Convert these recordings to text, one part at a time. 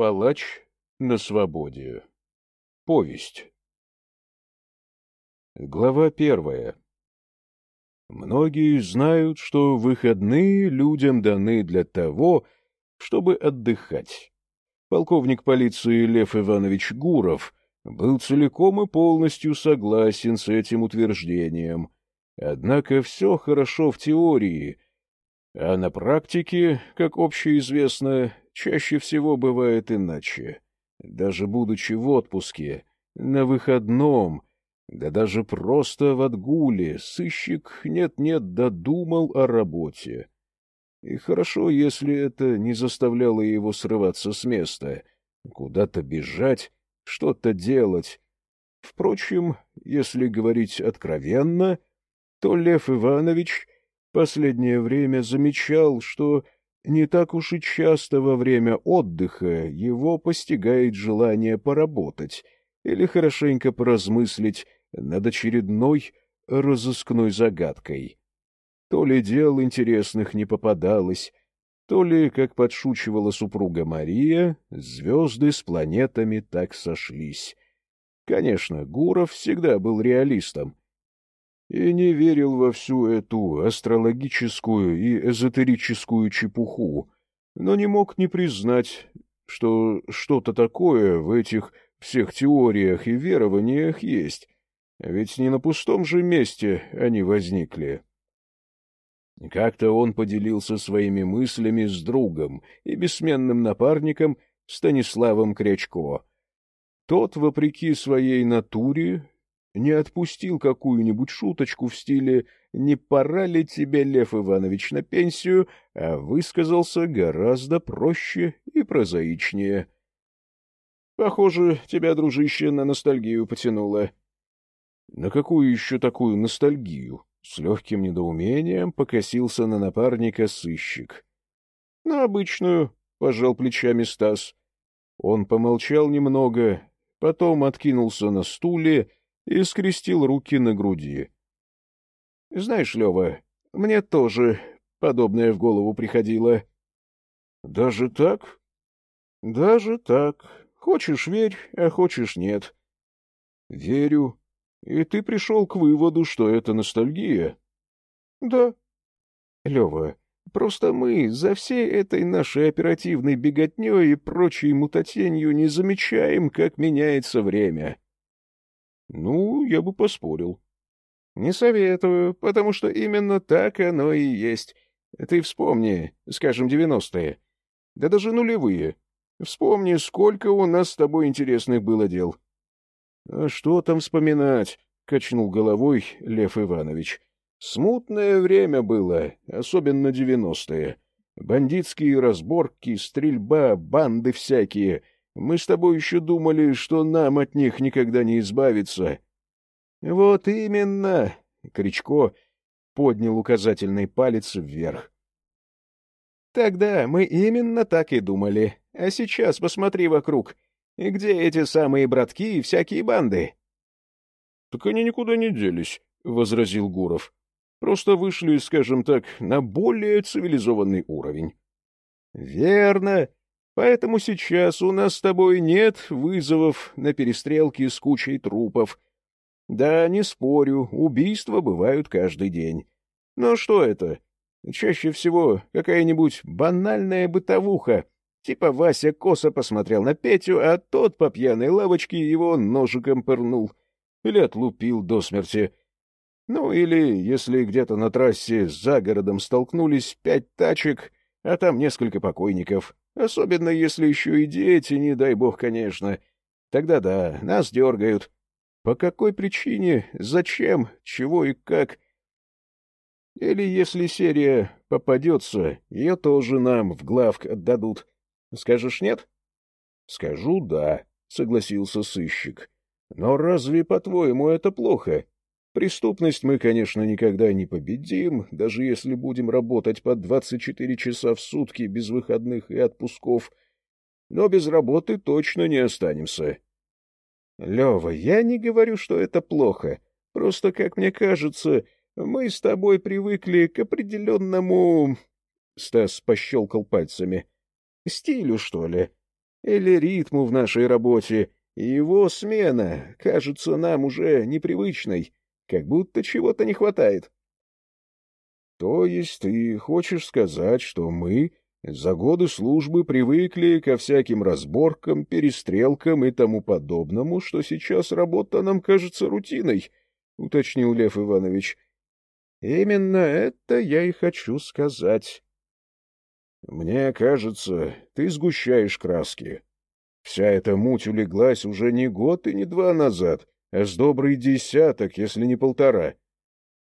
Палач на свободе. Повесть. Глава первая. Многие знают, что выходные людям даны для того, чтобы отдыхать. Полковник полиции Лев Иванович Гуров был целиком и полностью согласен с этим утверждением. Однако все хорошо в теории, а на практике, как общеизвестно, чаще всего бывает иначе. Даже будучи в отпуске, на выходном, да даже просто в отгуле, сыщик нет-нет додумал о работе. И хорошо, если это не заставляло его срываться с места, куда-то бежать, что-то делать. Впрочем, если говорить откровенно, то Лев Иванович последнее время замечал, что не так уж и часто во время отдыха его постигает желание поработать или хорошенько поразмыслить над очередной разыскной загадкой. То ли дел интересных не попадалось, то ли, как подшучивала супруга Мария, звезды с планетами так сошлись. Конечно, Гуров всегда был реалистом, и не верил во всю эту астрологическую и эзотерическую чепуху, но не мог не признать, что что-то такое в этих всех теориях и верованиях есть, ведь не на пустом же месте они возникли. Как-то он поделился своими мыслями с другом и бессменным напарником Станиславом Крячко. Тот, вопреки своей натуре, не отпустил какую-нибудь шуточку в стиле «Не пора ли тебе, Лев Иванович, на пенсию?», а высказался гораздо проще и прозаичнее. — Похоже, тебя, дружище, на ностальгию потянуло. — На какую еще такую ностальгию? С легким недоумением покосился на напарника сыщик. — На обычную, — пожал плечами Стас. Он помолчал немного, потом откинулся на стуле и скрестил руки на груди. — Знаешь, Лева, мне тоже подобное в голову приходило. — Даже так? — Даже так. Хочешь — верь, а хочешь — нет. — Верю. И ты пришел к выводу, что это ностальгия? — Да. — Лева, просто мы за всей этой нашей оперативной беготней и прочей мутатенью не замечаем, как меняется время. — ну, я бы поспорил. Не советую, потому что именно так оно и есть. Ты вспомни, скажем, девяностые. Да даже нулевые. Вспомни, сколько у нас с тобой интересных было дел. — А что там вспоминать? — качнул головой Лев Иванович. — Смутное время было, особенно девяностые. Бандитские разборки, стрельба, банды всякие — мы с тобой еще думали, что нам от них никогда не избавиться. — Вот именно! — Кричко поднял указательный палец вверх. — Тогда мы именно так и думали. А сейчас посмотри вокруг. И где эти самые братки и всякие банды? — Так они никуда не делись, — возразил Гуров. — Просто вышли, скажем так, на более цивилизованный уровень. — Верно. Поэтому сейчас у нас с тобой нет вызовов на перестрелки с кучей трупов. Да, не спорю, убийства бывают каждый день. Но что это? Чаще всего какая-нибудь банальная бытовуха. Типа Вася косо посмотрел на Петю, а тот по пьяной лавочке его ножиком пырнул. Или отлупил до смерти. Ну, или если где-то на трассе за городом столкнулись пять тачек, а там несколько покойников. Особенно, если еще и дети, не дай бог, конечно. Тогда да, нас дергают. По какой причине, зачем, чего и как? Или если серия попадется, ее тоже нам в главк отдадут. Скажешь нет? Скажу да, согласился сыщик. Но разве, по-твоему, это плохо? Преступность мы, конечно, никогда не победим, даже если будем работать по 24 часа в сутки без выходных и отпусков, но без работы точно не останемся. Лева, я не говорю, что это плохо. Просто, как мне кажется, мы с тобой привыкли к определенному... Стас пощелкал пальцами. Стилю, что ли? или ритму в нашей работе, его смена кажется нам уже непривычной, как будто чего-то не хватает. — То есть ты хочешь сказать, что мы за годы службы привыкли ко всяким разборкам, перестрелкам и тому подобному, что сейчас работа нам кажется рутиной, — уточнил Лев Иванович. — Именно это я и хочу сказать. — Мне кажется, ты сгущаешь краски. Вся эта муть улеглась уже не год и не два назад, а с добрый десяток, если не полтора.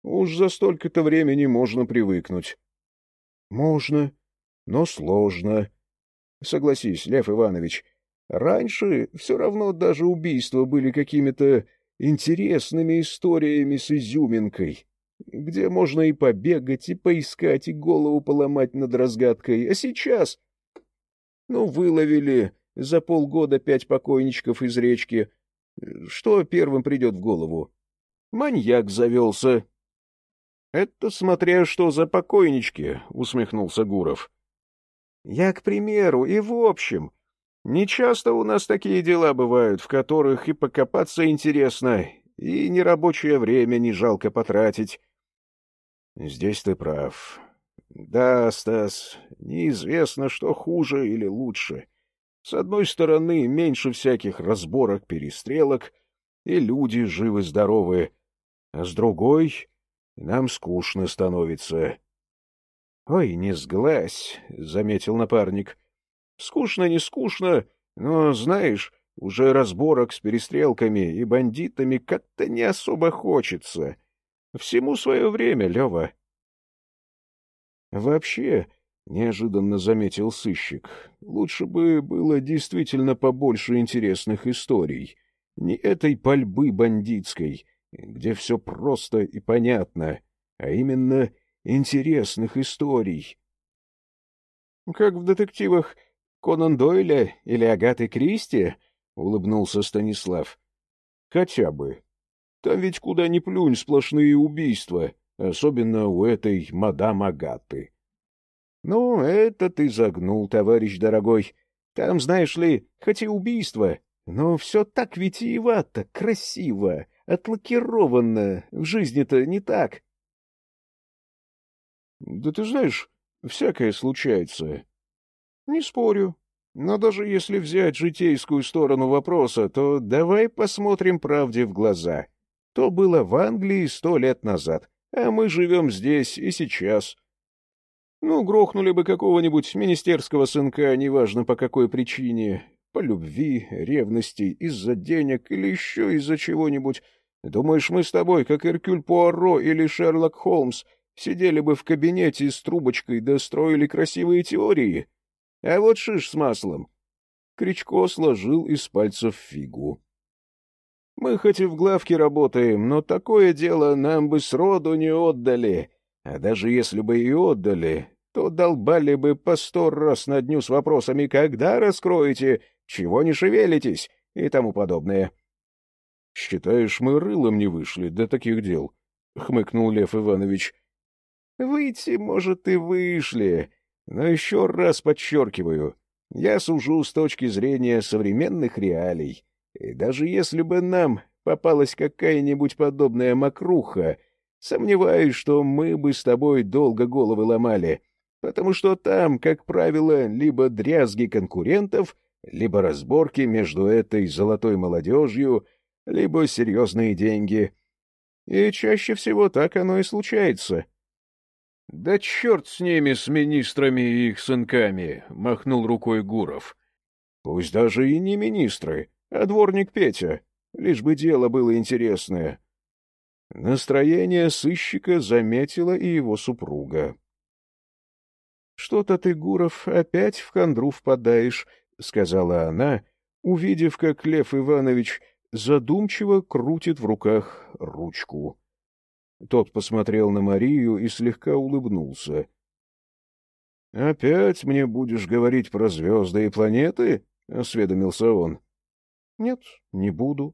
Уж за столько-то времени можно привыкнуть. — Можно, но сложно. Согласись, Лев Иванович, раньше все равно даже убийства были какими-то интересными историями с изюминкой где можно и побегать, и поискать, и голову поломать над разгадкой. А сейчас... Ну, выловили за полгода пять покойничков из речки. Что первым придет в голову? Маньяк завелся. — Это смотря что за покойнички, — усмехнулся Гуров. — Я, к примеру, и в общем. Не часто у нас такие дела бывают, в которых и покопаться интересно, и нерабочее время не жалко потратить. Здесь ты прав. Да, Стас, неизвестно, что хуже или лучше. С одной стороны, меньше всяких разборок, перестрелок, и люди живы-здоровы, а с другой нам скучно становится. — Ой, не сглазь, — заметил напарник. — Скучно не скучно, но, знаешь, уже разборок с перестрелками и бандитами как-то не особо хочется. — Всему свое время, Лева. Вообще, неожиданно заметил сыщик, лучше бы было действительно побольше интересных историй. Не этой пальбы бандитской, где все просто и понятно, а именно интересных историй. Как в детективах Конан Дойля или Агаты Кристи, — улыбнулся Станислав. — Хотя бы. Там ведь куда ни плюнь сплошные убийства, особенно у этой мадам Агаты. — Ну, это ты загнул, товарищ дорогой. Там, знаешь ли, хоть и убийство, но все так витиевато, красиво, отлакировано. В жизни-то не так. — Да ты знаешь, всякое случается. — Не спорю. Но даже если взять житейскую сторону вопроса, то давай посмотрим правде в глаза. — то было в Англии сто лет назад, а мы живем здесь и сейчас. Ну, грохнули бы какого-нибудь министерского сынка, неважно по какой причине, по любви, ревности, из-за денег или еще из-за чего-нибудь. Думаешь, мы с тобой, как Эркюль Пуаро или Шерлок Холмс, сидели бы в кабинете с трубочкой да строили красивые теории? А вот шиш с маслом. Кричко сложил из пальцев фигу. Мы хоть и в главке работаем, но такое дело нам бы сроду не отдали. А даже если бы и отдали, то долбали бы по сто раз на дню с вопросами «Когда раскроете?», «Чего не шевелитесь?» и тому подобное. — Считаешь, мы рылом не вышли до таких дел? — хмыкнул Лев Иванович. — Выйти, может, и вышли, но еще раз подчеркиваю, я сужу с точки зрения современных реалий. И даже если бы нам попалась какая-нибудь подобная мокруха, сомневаюсь, что мы бы с тобой долго головы ломали, потому что там, как правило, либо дрязги конкурентов, либо разборки между этой золотой молодежью, либо серьезные деньги. И чаще всего так оно и случается. — Да черт с ними, с министрами и их сынками! — махнул рукой Гуров. — Пусть даже и не министры, а дворник Петя, лишь бы дело было интересное. Настроение сыщика заметила и его супруга. — Что-то ты, Гуров, опять в хандру впадаешь, — сказала она, увидев, как Лев Иванович задумчиво крутит в руках ручку. Тот посмотрел на Марию и слегка улыбнулся. — Опять мне будешь говорить про звезды и планеты? — осведомился он. Нет, не буду,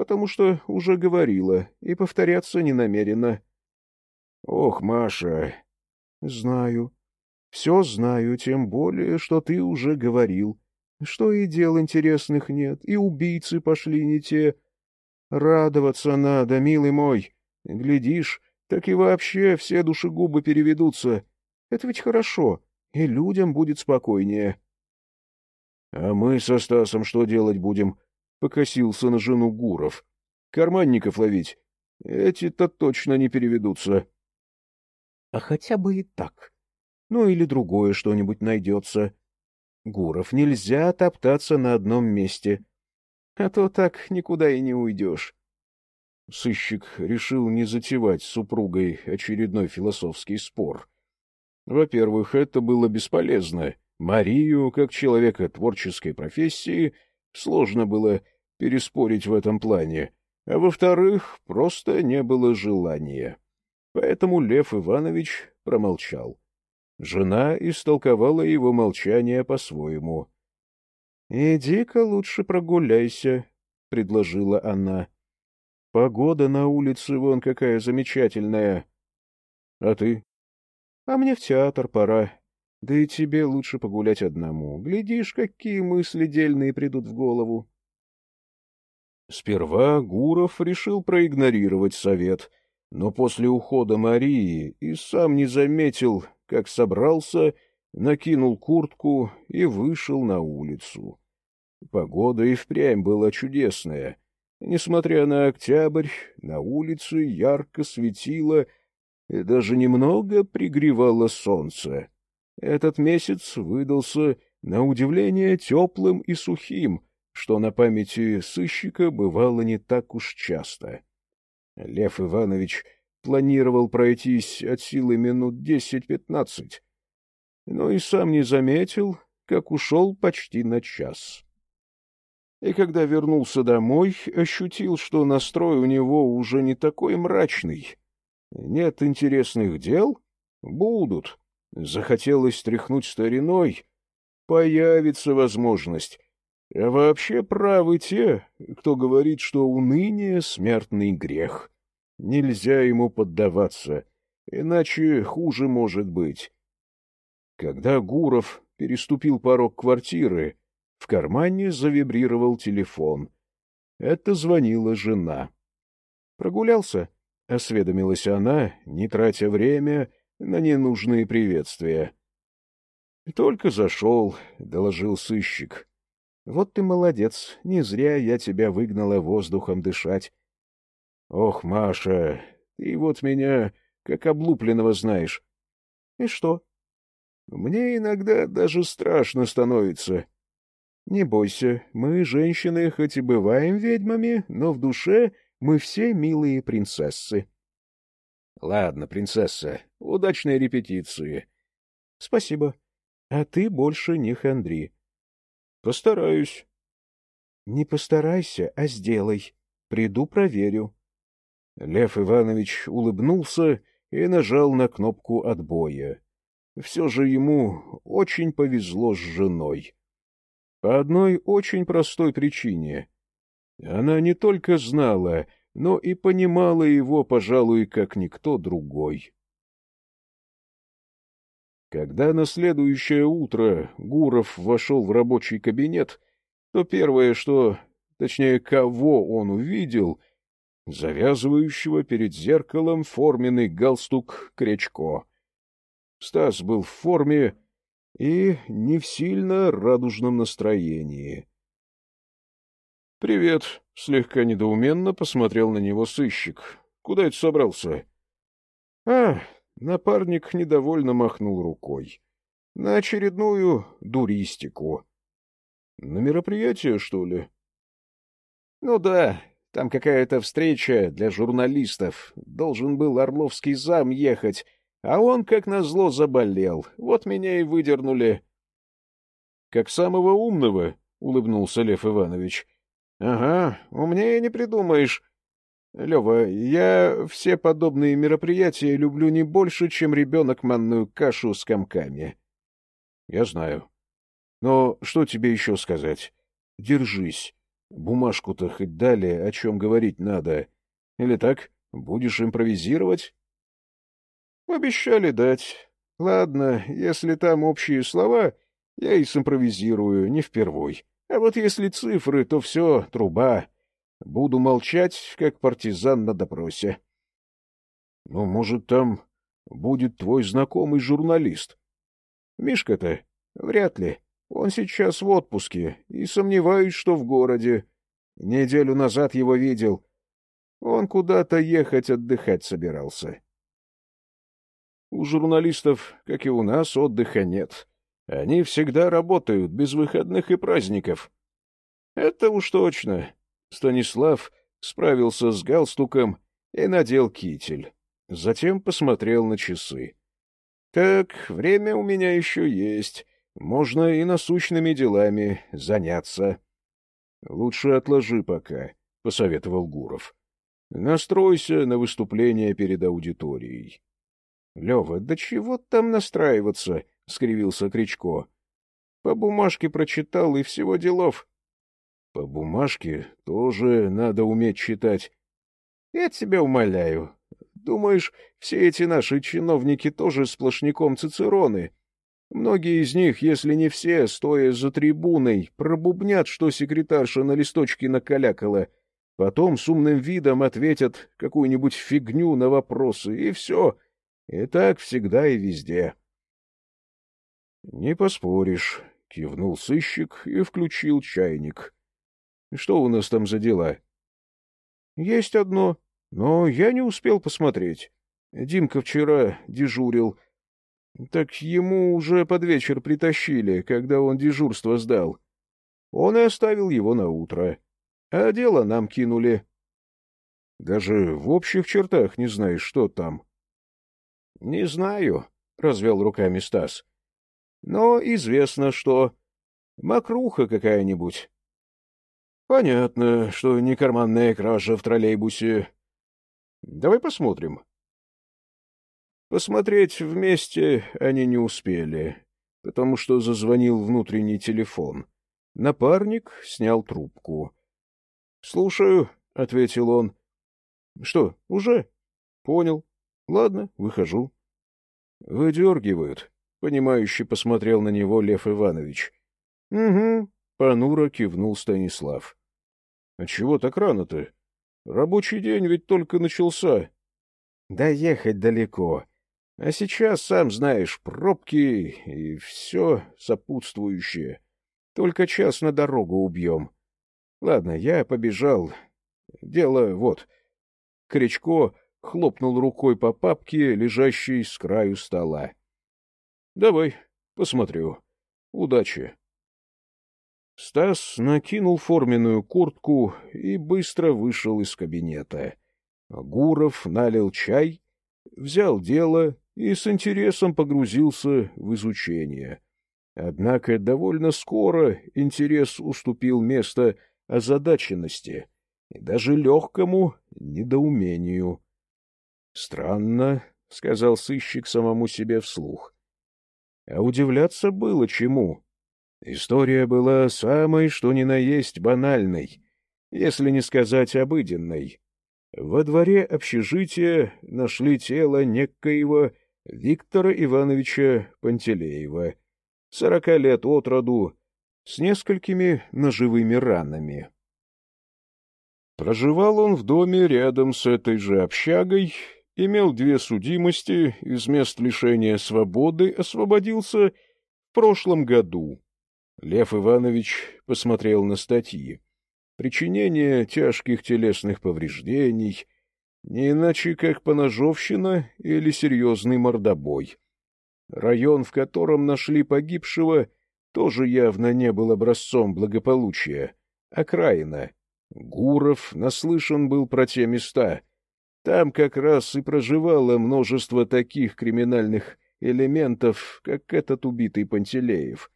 потому что уже говорила и повторяться не намерена. Ох, Маша, знаю. Все знаю, тем более, что ты уже говорил. что и дел интересных нет, и убийцы пошли не те. Радоваться надо, милый мой. Глядишь, так и вообще все душегубы переведутся. Это ведь хорошо, и людям будет спокойнее. — А мы со Стасом что делать будем? — покосился на жену Гуров. — Карманников ловить? Эти-то точно не переведутся. — А хотя бы и так. Ну или другое что-нибудь найдется. Гуров, нельзя топтаться на одном месте. А то так никуда и не уйдешь. Сыщик решил не затевать с супругой очередной философский спор. Во-первых, это было бесполезно. Марию, как человека творческой профессии, сложно было переспорить в этом плане. А во-вторых, просто не было желания. Поэтому Лев Иванович промолчал. Жена истолковала его молчание по-своему. — Иди-ка лучше прогуляйся, — предложила она. — Погода на улице вон какая замечательная. — А ты? — А мне в театр пора. Да и тебе лучше погулять одному. Глядишь, какие мысли дельные придут в голову. Сперва Гуров решил проигнорировать совет, но после ухода Марии и сам не заметил, как собрался, накинул куртку и вышел на улицу. Погода и впрямь была чудесная. Несмотря на октябрь, на улице ярко светило и даже немного пригревало солнце. Этот месяц выдался на удивление теплым и сухим, что на памяти сыщика бывало не так уж часто. Лев Иванович планировал пройтись от силы минут десять-пятнадцать, но и сам не заметил, как ушел почти на час. И когда вернулся домой, ощутил, что настрой у него уже не такой мрачный. Нет интересных дел? Будут. Захотелось тряхнуть стариной? Появится возможность. А вообще правы те, кто говорит, что уныние — смертный грех. Нельзя ему поддаваться, иначе хуже может быть. Когда Гуров переступил порог квартиры, в кармане завибрировал телефон. Это звонила жена. «Прогулялся?» — осведомилась она, не тратя время на ненужные приветствия. «Только зашел», — доложил сыщик. «Вот ты молодец, не зря я тебя выгнала воздухом дышать. Ох, Маша, ты вот меня как облупленного знаешь. И что? Мне иногда даже страшно становится. Не бойся, мы, женщины, хоть и бываем ведьмами, но в душе мы все милые принцессы. Ладно, принцесса, удачной репетиции. Спасибо. А ты больше не хандри. Постараюсь. Не постарайся, а сделай. Приду проверю. Лев Иванович улыбнулся и нажал на кнопку отбоя. Все же ему очень повезло с женой. По одной очень простой причине. Она не только знала, но и понимала его, пожалуй, как никто другой. Когда на следующее утро Гуров вошел в рабочий кабинет, то первое, что, точнее, кого он увидел — завязывающего перед зеркалом форменный галстук Кречко. Стас был в форме и не в сильно радужном настроении. — Привет, — слегка недоуменно посмотрел на него сыщик. — Куда это собрался? — А, напарник недовольно махнул рукой. — На очередную дуристику. — На мероприятие, что ли? — Ну да, там какая-то встреча для журналистов. Должен был Орловский зам ехать, а он, как назло, заболел. Вот меня и выдернули. — Как самого умного, — улыбнулся Лев Иванович. — Ага, умнее не придумаешь. Лева, я все подобные мероприятия люблю не больше, чем ребенок манную кашу с комками. — Я знаю. Но что тебе еще сказать? Держись. Бумажку-то хоть дали, о чем говорить надо. Или так, будешь импровизировать? Обещали дать. Ладно, если там общие слова, Я и симпровизирую, не впервой. А вот если цифры, то все труба. Буду молчать, как партизан на допросе. — Ну, может, там будет твой знакомый журналист? — Мишка-то? Вряд ли. Он сейчас в отпуске, и сомневаюсь, что в городе. Неделю назад его видел. Он куда-то ехать отдыхать собирался. У журналистов, как и у нас, отдыха нет. Они всегда работают, без выходных и праздников. Это уж точно. Станислав справился с галстуком и надел китель. Затем посмотрел на часы. Так, время у меня еще есть. Можно и насущными делами заняться. — Лучше отложи пока, — посоветовал Гуров. — Настройся на выступление перед аудиторией. — Лева, да чего там настраиваться? — скривился Кричко. — По бумажке прочитал, и всего делов. — По бумажке тоже надо уметь читать. — Я тебя умоляю. Думаешь, все эти наши чиновники тоже сплошняком цицероны? Многие из них, если не все, стоя за трибуной, пробубнят, что секретарша на листочке накалякала, потом с умным видом ответят какую-нибудь фигню на вопросы, и все — и так всегда и везде. — Не поспоришь, — кивнул сыщик и включил чайник. — Что у нас там за дела? — Есть одно, но я не успел посмотреть. Димка вчера дежурил. Так ему уже под вечер притащили, когда он дежурство сдал. Он и оставил его на утро. А дело нам кинули. Даже в общих чертах не знаешь, что там. — Не знаю, — развел руками Стас. — Но известно, что... Мокруха какая-нибудь. — Понятно, что не карманная кража в троллейбусе. Давай посмотрим. Посмотреть вместе они не успели, потому что зазвонил внутренний телефон. Напарник снял трубку. — Слушаю, — ответил он. — Что, уже? — Понял. Ладно, выхожу. Выдергивают. Понимающе посмотрел на него Лев Иванович. — Угу, — понуро кивнул Станислав. — А чего так рано-то? Рабочий день ведь только начался. — Да ехать далеко. А сейчас, сам знаешь, пробки и все сопутствующее. Только час на дорогу убьем. Ладно, я побежал. Дело вот. Кричко хлопнул рукой по папке, лежащей с краю стола. — Давай, посмотрю. Удачи. Стас накинул форменную куртку и быстро вышел из кабинета. Гуров налил чай, взял дело и с интересом погрузился в изучение. Однако довольно скоро интерес уступил место озадаченности и даже легкому недоумению. — Странно, — сказал сыщик самому себе вслух. А удивляться было чему. История была самой, что ни на есть, банальной, если не сказать обыденной. Во дворе общежития нашли тело некоего Виктора Ивановича Пантелеева, сорока лет от роду, с несколькими ножевыми ранами. Проживал он в доме рядом с этой же общагой имел две судимости, из мест лишения свободы освободился в прошлом году. Лев Иванович посмотрел на статьи. Причинение тяжких телесных повреждений, не иначе как поножовщина или серьезный мордобой. Район, в котором нашли погибшего, тоже явно не был образцом благополучия. Окраина. Гуров наслышан был про те места — там как раз и проживало множество таких криминальных элементов, как этот убитый Пантелеев.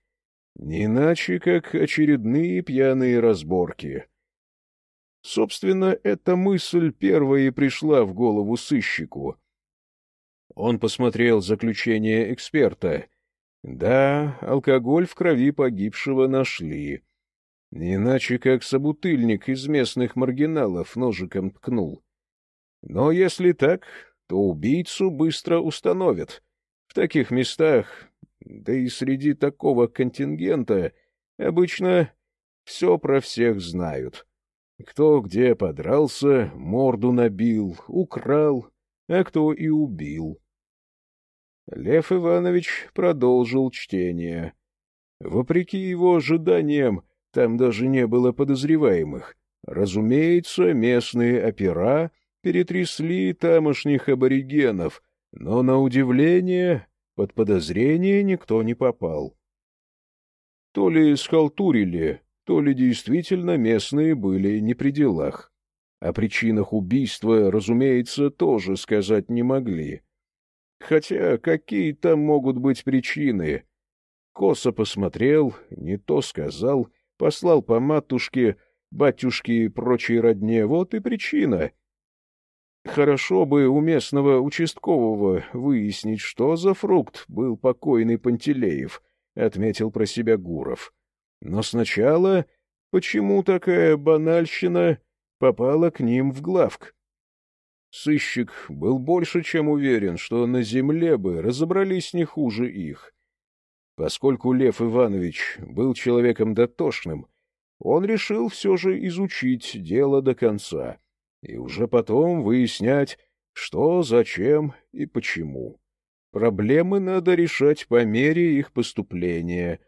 Не иначе, как очередные пьяные разборки. Собственно, эта мысль первая и пришла в голову сыщику. Он посмотрел заключение эксперта. Да, алкоголь в крови погибшего нашли. Не иначе, как собутыльник из местных маргиналов ножиком ткнул. Но если так, то убийцу быстро установят. В таких местах Да и среди такого контингента обычно все про всех знают. Кто где подрался, морду набил, украл, а кто и убил. Лев Иванович продолжил чтение. Вопреки его ожиданиям, там даже не было подозреваемых. Разумеется, местные опера перетрясли тамошних аборигенов, но, на удивление, под подозрение никто не попал. То ли схалтурили, то ли действительно местные были не при делах. О причинах убийства, разумеется, тоже сказать не могли. Хотя какие там могут быть причины? Косо посмотрел, не то сказал, послал по матушке, батюшке и прочей родне. Вот и причина. Хорошо бы у местного участкового выяснить, что за фрукт был покойный Пантелеев, — отметил про себя Гуров. Но сначала почему такая банальщина попала к ним в главк? Сыщик был больше чем уверен, что на земле бы разобрались не хуже их. Поскольку Лев Иванович был человеком дотошным, он решил все же изучить дело до конца и уже потом выяснять, что, зачем и почему. Проблемы надо решать по мере их поступления.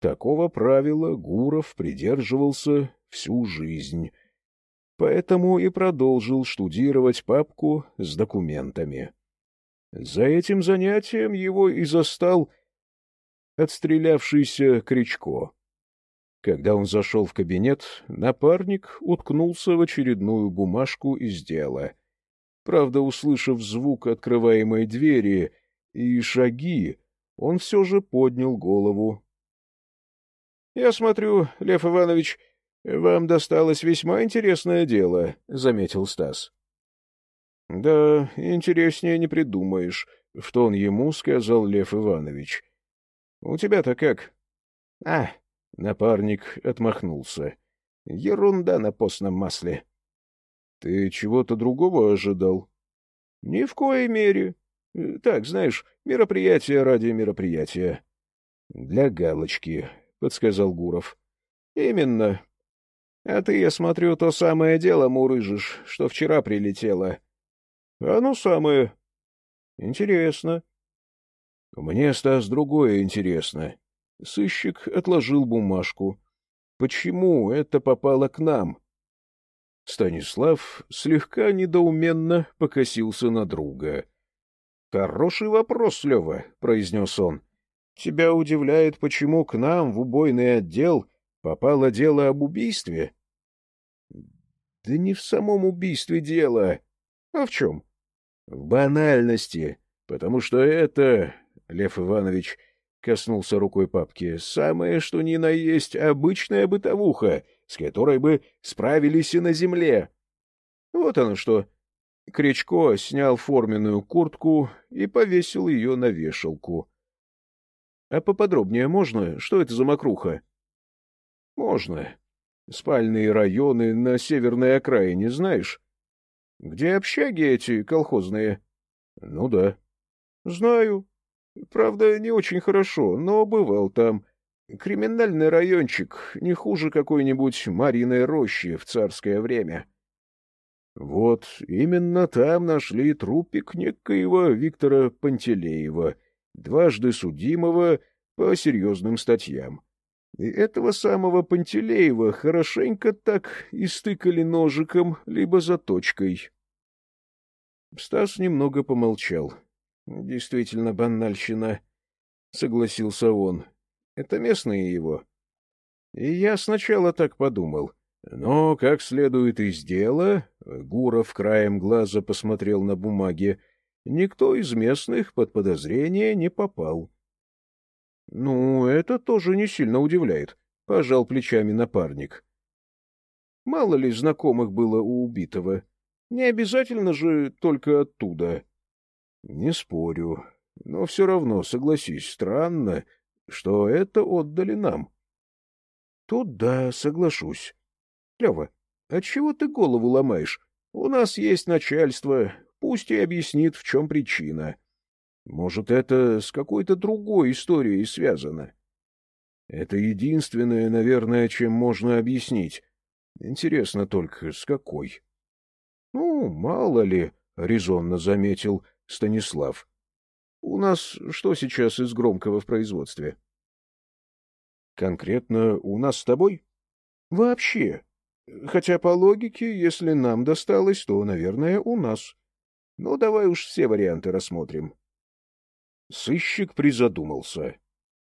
Такого правила Гуров придерживался всю жизнь — поэтому и продолжил штудировать папку с документами. За этим занятием его и застал отстрелявшийся Кричко. Когда он зашел в кабинет, напарник уткнулся в очередную бумажку из дела. Правда, услышав звук открываемой двери и шаги, он все же поднял голову. — Я смотрю, Лев Иванович, —— Вам досталось весьма интересное дело, — заметил Стас. — Да, интереснее не придумаешь, — в тон ему сказал Лев Иванович. — У тебя-то как? — А, — напарник отмахнулся. — Ерунда на постном масле. — Ты чего-то другого ожидал? — Ни в коей мере. Так, знаешь, мероприятие ради мероприятия. — Для галочки, — подсказал Гуров. — Именно. — А ты, я смотрю, то самое дело мурыжишь, что вчера прилетело. — А ну самое. — Интересно. — Мне, Стас, другое интересно. Сыщик отложил бумажку. — Почему это попало к нам? Станислав слегка недоуменно покосился на друга. — Хороший вопрос, Лева, — произнес он. — Тебя удивляет, почему к нам в убойный отдел Попало дело об убийстве? — Да не в самом убийстве дело. А в чем? — В банальности. Потому что это, Лев Иванович коснулся рукой папки, самое что ни на есть обычная бытовуха, с которой бы справились и на земле. Вот оно что. Кричко снял форменную куртку и повесил ее на вешалку. — А поподробнее можно? Что это за мокруха? — Можно. Спальные районы на северной окраине, знаешь? — Где общаги эти колхозные? — Ну да. — Знаю. Правда, не очень хорошо, но бывал там. Криминальный райончик, не хуже какой-нибудь Мариной рощи в царское время. Вот именно там нашли трупик некоего Виктора Пантелеева, дважды судимого по серьезным статьям. И этого самого Пантелеева хорошенько так истыкали ножиком, либо заточкой. Стас немного помолчал. — Действительно банальщина, — согласился он. — Это местные его. И я сначала так подумал. Но, как следует из дела, Гуров краем глаза посмотрел на бумаги, никто из местных под подозрение не попал. — Ну, это тоже не сильно удивляет, — пожал плечами напарник. Мало ли знакомых было у убитого. Не обязательно же только оттуда. — Не спорю. Но все равно, согласись, странно, что это отдали нам. — Тут да, соглашусь. — Лева, отчего ты голову ломаешь? У нас есть начальство, пусть и объяснит, в чем причина. Может, это с какой-то другой историей связано? Это единственное, наверное, чем можно объяснить. Интересно только, с какой? — Ну, мало ли, — резонно заметил Станислав. — У нас что сейчас из громкого в производстве? — Конкретно у нас с тобой? — Вообще. Хотя по логике, если нам досталось, то, наверное, у нас. Ну, давай уж все варианты рассмотрим. Сыщик призадумался.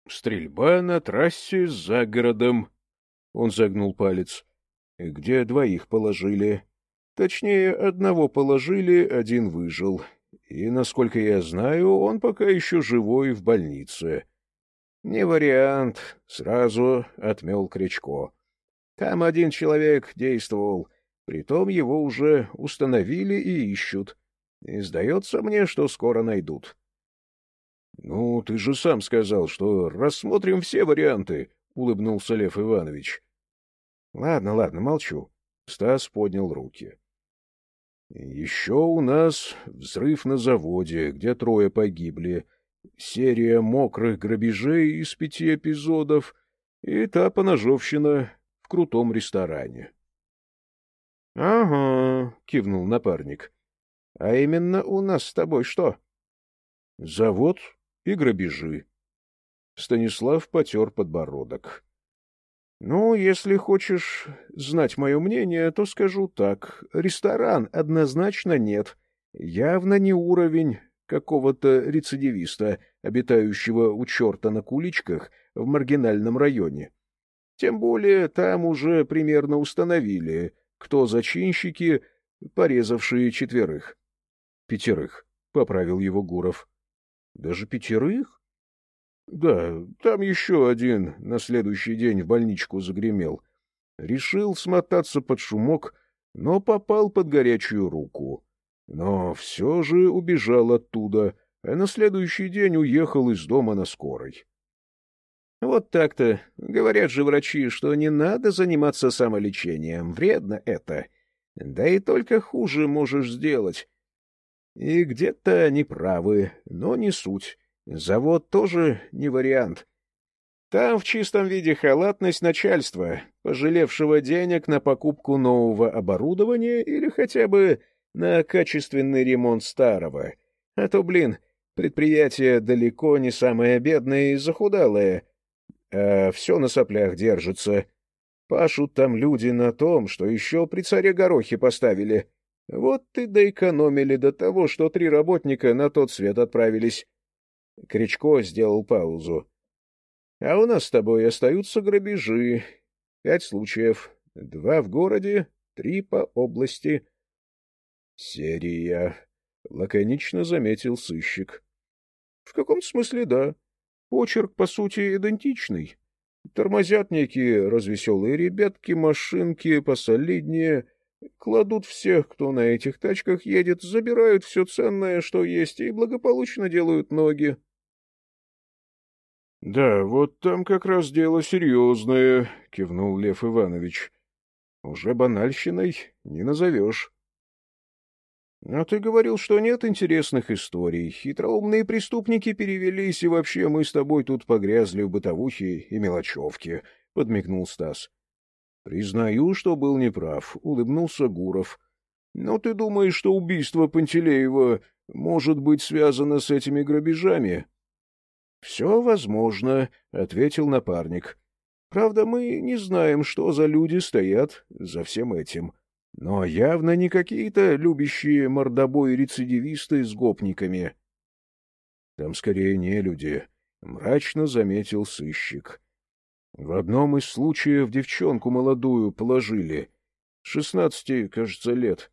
Стрельба на трассе за городом. Он загнул палец. Где двоих положили? Точнее, одного положили, один выжил. И, насколько я знаю, он пока еще живой в больнице. Не вариант, сразу отмел Кричко. Там один человек действовал, притом его уже установили и ищут. И сдается мне, что скоро найдут. — Ну, ты же сам сказал, что рассмотрим все варианты, — улыбнулся Лев Иванович. — Ладно, ладно, молчу. Стас поднял руки. — Еще у нас взрыв на заводе, где трое погибли, серия мокрых грабежей из пяти эпизодов и та поножовщина в крутом ресторане. — Ага, — кивнул напарник. — А именно у нас с тобой что? — Завод и грабежи. Станислав потер подбородок. — Ну, если хочешь знать мое мнение, то скажу так. Ресторан однозначно нет. Явно не уровень какого-то рецидивиста, обитающего у черта на куличках в маргинальном районе. Тем более там уже примерно установили, кто зачинщики, порезавшие четверых. — Пятерых, — поправил его Гуров. Даже пятерых? Да, там еще один на следующий день в больничку загремел. Решил смотаться под шумок, но попал под горячую руку. Но все же убежал оттуда, а на следующий день уехал из дома на скорой. Вот так-то. Говорят же врачи, что не надо заниматься самолечением, вредно это. Да и только хуже можешь сделать. И где-то они правы, но не суть. Завод тоже не вариант. Там в чистом виде халатность начальства, пожалевшего денег на покупку нового оборудования или хотя бы на качественный ремонт старого. А то, блин, предприятие далеко не самое бедное и захудалое, а все на соплях держится. Пашут там люди на том, что еще при царе Горохе поставили — вот ты доэкономили до того, что три работника на тот свет отправились. Кричко сделал паузу. А у нас с тобой остаются грабежи. Пять случаев. Два в городе, три по области. Серия. Лаконично заметил сыщик. В каком смысле да. Почерк, по сути, идентичный. Тормозят некие развеселые ребятки, машинки посолиднее — Кладут всех, кто на этих тачках едет, забирают все ценное, что есть, и благополучно делают ноги. — Да, вот там как раз дело серьезное, — кивнул Лев Иванович. — Уже банальщиной не назовешь. — А ты говорил, что нет интересных историй. Хитроумные преступники перевелись, и вообще мы с тобой тут погрязли в бытовухе и мелочевке, — подмигнул Стас. — Признаю, что был неправ, — улыбнулся Гуров. — Но ты думаешь, что убийство Пантелеева может быть связано с этими грабежами? — Все возможно, — ответил напарник. — Правда, мы не знаем, что за люди стоят за всем этим. Но явно не какие-то любящие мордобой рецидивисты с гопниками. — Там скорее не люди, — мрачно заметил сыщик. — в одном из случаев девчонку молодую положили. Шестнадцати, кажется, лет.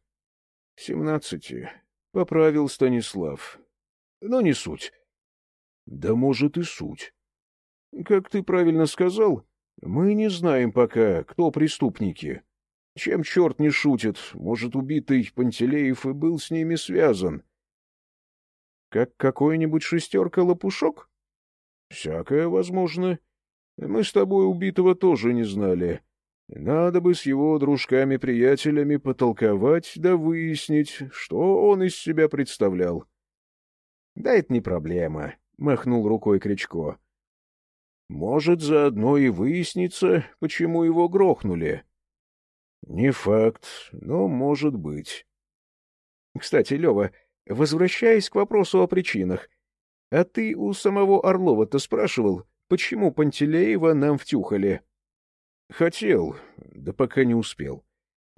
Семнадцати. Поправил Станислав. Но не суть. Да может и суть. Как ты правильно сказал, мы не знаем пока, кто преступники. Чем черт не шутит, может, убитый Пантелеев и был с ними связан. Как какой-нибудь шестерка-лопушок? Всякое возможно. — мы с тобой убитого тоже не знали. Надо бы с его дружками-приятелями потолковать да выяснить, что он из себя представлял. Да это не проблема, — махнул рукой Кричко. Может, заодно и выяснится, почему его грохнули. Не факт, но может быть. Кстати, Лева, возвращаясь к вопросу о причинах, а ты у самого Орлова-то спрашивал, почему Пантелеева нам втюхали? Хотел, да пока не успел.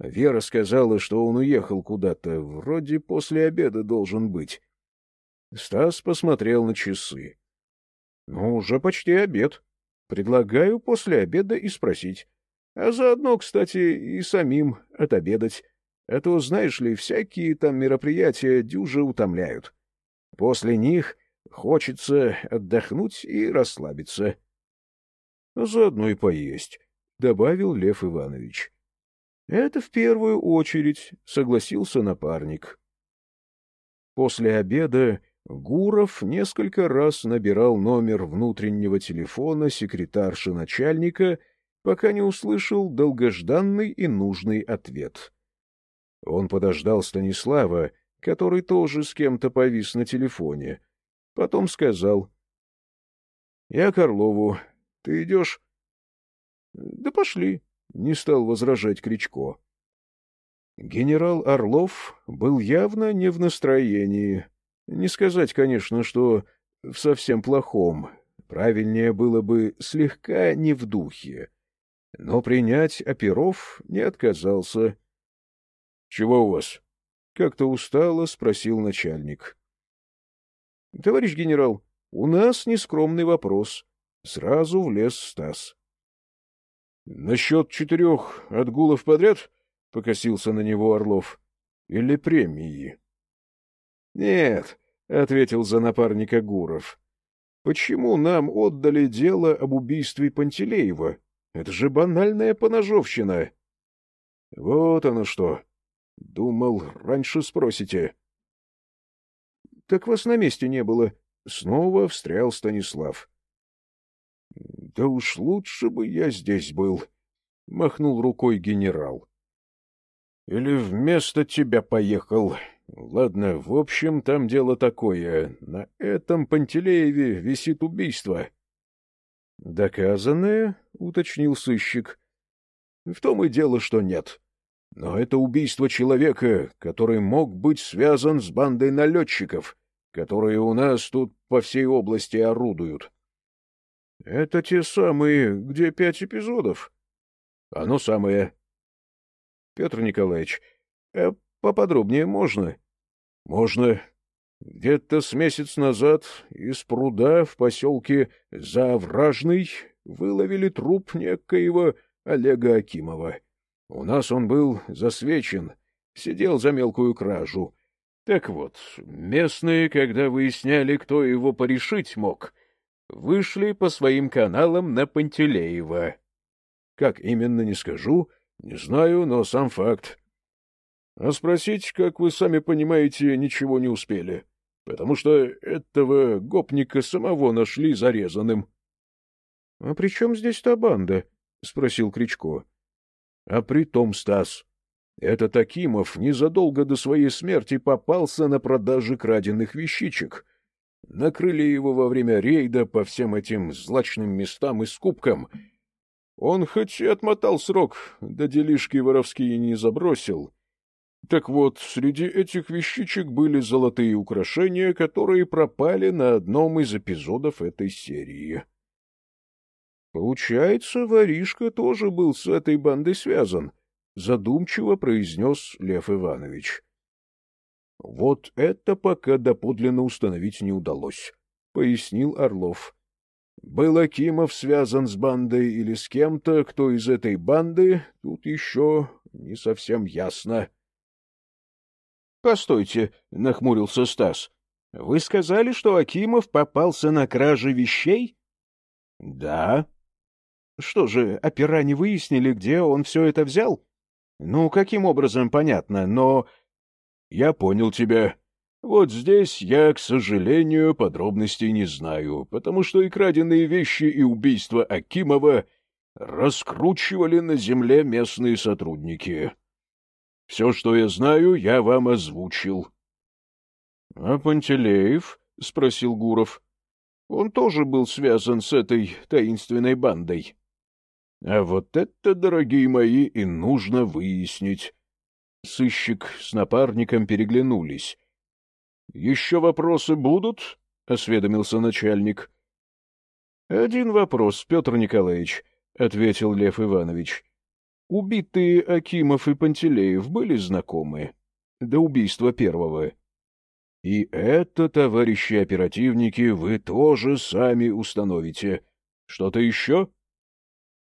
Вера сказала, что он уехал куда-то, вроде после обеда должен быть. Стас посмотрел на часы. — Ну, уже почти обед. Предлагаю после обеда и спросить. А заодно, кстати, и самим отобедать. А то, знаешь ли, всякие там мероприятия дюже утомляют. После них хочется отдохнуть и расслабиться. — Заодно и поесть, — добавил Лев Иванович. — Это в первую очередь, — согласился напарник. После обеда Гуров несколько раз набирал номер внутреннего телефона секретарши начальника, пока не услышал долгожданный и нужный ответ. Он подождал Станислава, который тоже с кем-то повис на телефоне. Потом сказал. — Я Карлову. Ты идешь? — Да пошли, — не стал возражать Кричко. Генерал Орлов был явно не в настроении. Не сказать, конечно, что в совсем плохом. Правильнее было бы слегка не в духе. Но принять оперов не отказался. — Чего у вас? — как-то устало спросил начальник. — Товарищ генерал, у нас нескромный вопрос. Сразу влез Стас. — Насчет четырех отгулов подряд? — покосился на него Орлов. — Или премии? — Нет, — ответил за напарника Гуров. — Почему нам отдали дело об убийстве Пантелеева? Это же банальная поножовщина. — Вот оно что. Думал, раньше спросите. — Так вас на месте не было. Снова встрял Станислав. — Да уж лучше бы я здесь был, — махнул рукой генерал. — Или вместо тебя поехал. Ладно, в общем, там дело такое. На этом Пантелееве висит убийство. — Доказанное? — уточнил сыщик. — В том и дело, что нет. Но это убийство человека, который мог быть связан с бандой налетчиков, которые у нас тут по всей области орудуют. — Это те самые, где пять эпизодов? — Оно самое. — Петр Николаевич, а поподробнее можно? — Можно. Где-то с месяц назад из пруда в поселке Завражный выловили труп некоего Олега Акимова. У нас он был засвечен, сидел за мелкую кражу. Так вот, местные, когда выясняли, кто его порешить мог, вышли по своим каналам на Пантелеева. Как именно, не скажу, не знаю, но сам факт. А спросить, как вы сами понимаете, ничего не успели, потому что этого гопника самого нашли зарезанным. — А при чем здесь та банда? — спросил Кричко. А при том, Стас, этот Акимов незадолго до своей смерти попался на продаже краденных вещичек. Накрыли его во время рейда по всем этим злачным местам и скупкам. Он хоть и отмотал срок, да делишки воровские не забросил. Так вот, среди этих вещичек были золотые украшения, которые пропали на одном из эпизодов этой серии. Получается, воришка тоже был с этой бандой связан, задумчиво произнес Лев Иванович. Вот это пока доподлинно установить не удалось, пояснил Орлов. Был Акимов связан с бандой или с кем-то, кто из этой банды, тут еще не совсем ясно. — Постойте, — нахмурился Стас. — Вы сказали, что Акимов попался на краже вещей? — Да, что же, опера не выяснили, где он все это взял? Ну, каким образом, понятно, но... Я понял тебя. Вот здесь я, к сожалению, подробностей не знаю, потому что и краденые вещи, и убийство Акимова раскручивали на земле местные сотрудники. Все, что я знаю, я вам озвучил. — А Пантелеев? — спросил Гуров. — Он тоже был связан с этой таинственной бандой. — А вот это, дорогие мои, и нужно выяснить. Сыщик с напарником переглянулись. — Еще вопросы будут? — осведомился начальник. — Один вопрос, Петр Николаевич, — ответил Лев Иванович. — Убитые Акимов и Пантелеев были знакомы? До убийства первого. — И это, товарищи оперативники, вы тоже сами установите. Что-то еще? —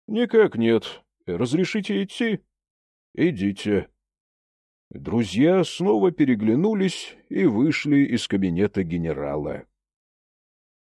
Никак нет. Разрешите идти? — Идите. Друзья снова переглянулись и вышли из кабинета генерала.